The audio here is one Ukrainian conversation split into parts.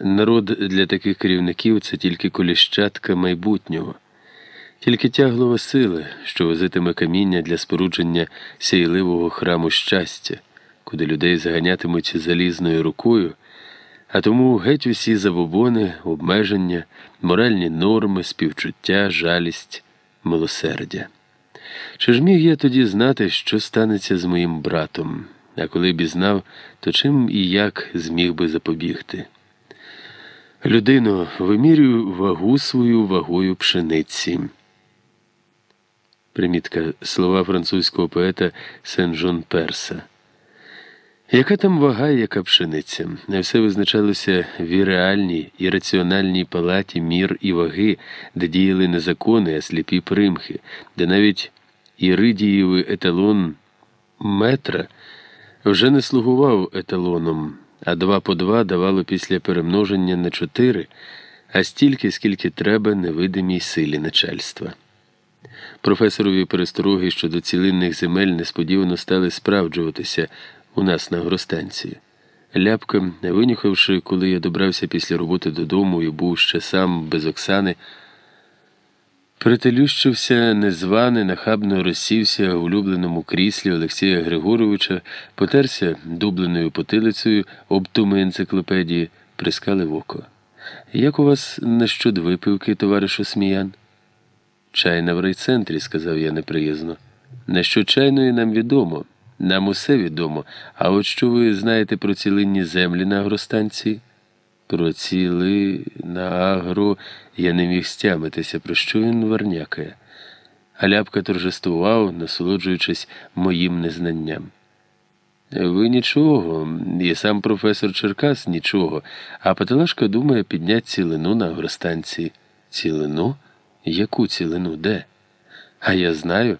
Народ для таких керівників це тільки коліщатка майбутнього, тільки тяглова сила, що возитиме каміння для спорудження сяйливого храму щастя, куди людей заганятимуть залізною рукою, а тому геть усі забобони, обмеження, моральні норми, співчуття, жалість, милосердя. Чи ж міг я тоді знати, що станеться з моїм братом, а коли б і знав, то чим і як зміг би запобігти? Людино, вимірюю вагу свою вагою пшениці. Примітка слова французького поета Сен-Жон Перса. Яка там вага, яка пшениця? Не все визначалося в іреальній і раціональній палаті мір і ваги, де діяли не закони, а сліпі примхи, де навіть іридієвий еталон метра вже не слугував еталоном а два по два давало після перемноження на чотири, а стільки, скільки треба невидимій силі начальства. Професорові перестороги щодо цілинних земель несподівано стали справджуватися у нас на агростанції. Ляпка, винюхавши, коли я добрався після роботи додому і був ще сам без Оксани, Прителющився незваний, нахабно розсівся в улюбленому кріслі Олексія Григоровича, потерся дубленою потилицею об туми енциклопедії, прискалив око. Як у вас на щодо випивки, товаришу Сміян? Чайна в райцентрі, сказав я неприязно. На чайної нам відомо, нам усе відомо. А от що ви знаєте про цілинні землі на агростанції? Проціли на агро я не міг стямитися, про що він варнякає. Аляпка торжествував, насолоджуючись моїм незнанням. Ви нічого, і сам професор Черкас нічого, а Паталашка думає підняти цілину на агростанції. Цілину? Яку цілину? Де? А я знаю.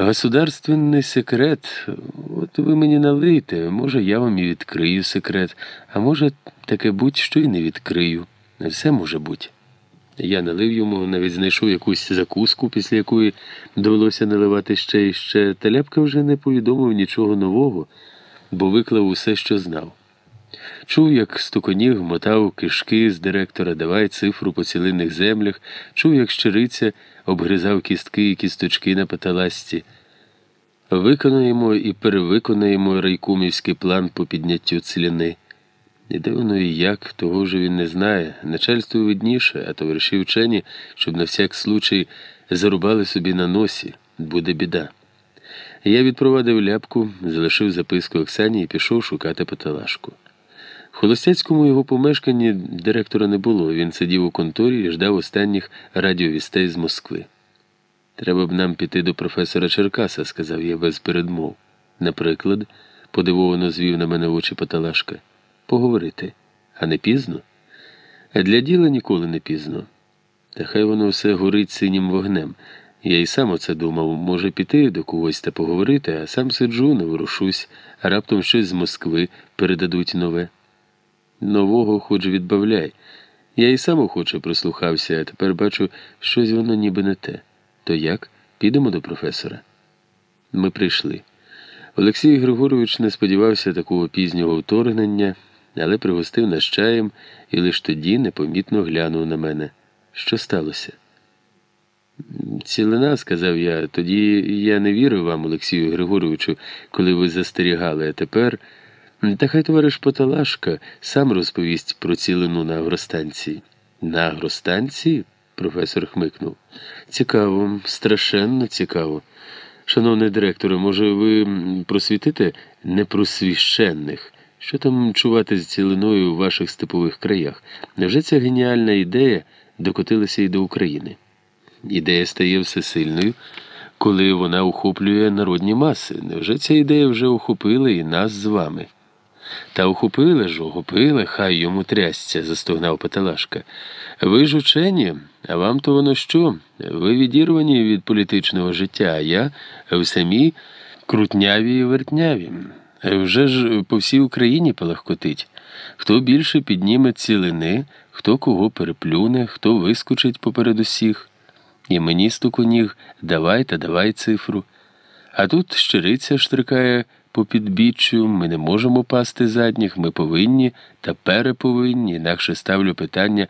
Государственний секрет, от ви мені налийте, може, я вам і відкрию секрет, а може, таке будь-що і не відкрию. Все може бути. Я налив йому, навіть знайшов якусь закуску, після якої довелося наливати ще і ще, та ляпка вже не повідомив нічого нового, бо виклав усе, що знав. Чув, як стуконіг мотав кишки з директора, давай цифру по цілинних землях, чув, як щириця обгризав кістки і кісточки на паталасті. Виконаємо і перевиконаємо райкумівський план по підняттю ціляни. І де воно і як, того вже він не знає. Начальство видніше, а товариші вчені, щоб на всяк случай зарубали собі на носі, буде біда. Я відпровадив ляпку, залишив записку Оксані і пішов шукати Паталашку. Холостяцькому його помешканні директора не було. Він сидів у конторі і ждав останніх радіовістей з Москви. Треба б нам піти до професора Черкаса, сказав я без передмов. Наприклад, подивовано звів на мене очі Паталашка. Поговорити, а не пізно? А для діла ніколи не пізно. Та хай воно все горить синім вогнем. Я й сам оце думав, може піти до когось та поговорити, а сам сиджу, не ворушусь, а раптом щось з Москви передадуть нове. Нового хоч відбавляй. Я й сам охоче прислухався, а тепер бачу, щось воно ніби не те. То як? Підемо до професора? Ми прийшли. Олексій Григорович не сподівався такого пізнього вторгнення, але пригостив нас чаєм і лише тоді непомітно глянув на мене. Що сталося? Цілина, сказав я, тоді я не вірив вам, Олексію Григоровичу, коли ви застерігали, а тепер. Та хай товариш Поталашка сам розповість про цілину на агростанції. На агростанції? професор хмикнув. Цікаво, страшенно цікаво. Шановний директоре, може, ви просвітите непросвіщенних? Що там чувати з цілиною у ваших степових краях? Невже ця геніальна ідея докотилася і до України? Ідея стає всесильною, коли вона охоплює народні маси. Невже ця ідея вже охопила і нас з вами? Та охопили ж, охопили, хай йому трясця, застогнав Паталашка. Ви ж учені, а вам то воно що? Ви відірвані від політичного життя, а я в самій крутняві і вертняві. Вже ж по всій Україні палахкотить. Хто більше підніме цілини, хто кого переплюне, хто вискочить поперед усіх. І мені стуку ніг давай та давай цифру. А тут щириця штрикає по підбіччю, ми не можемо пасти задніх, ми повинні та переповинні, інакше ставлю питання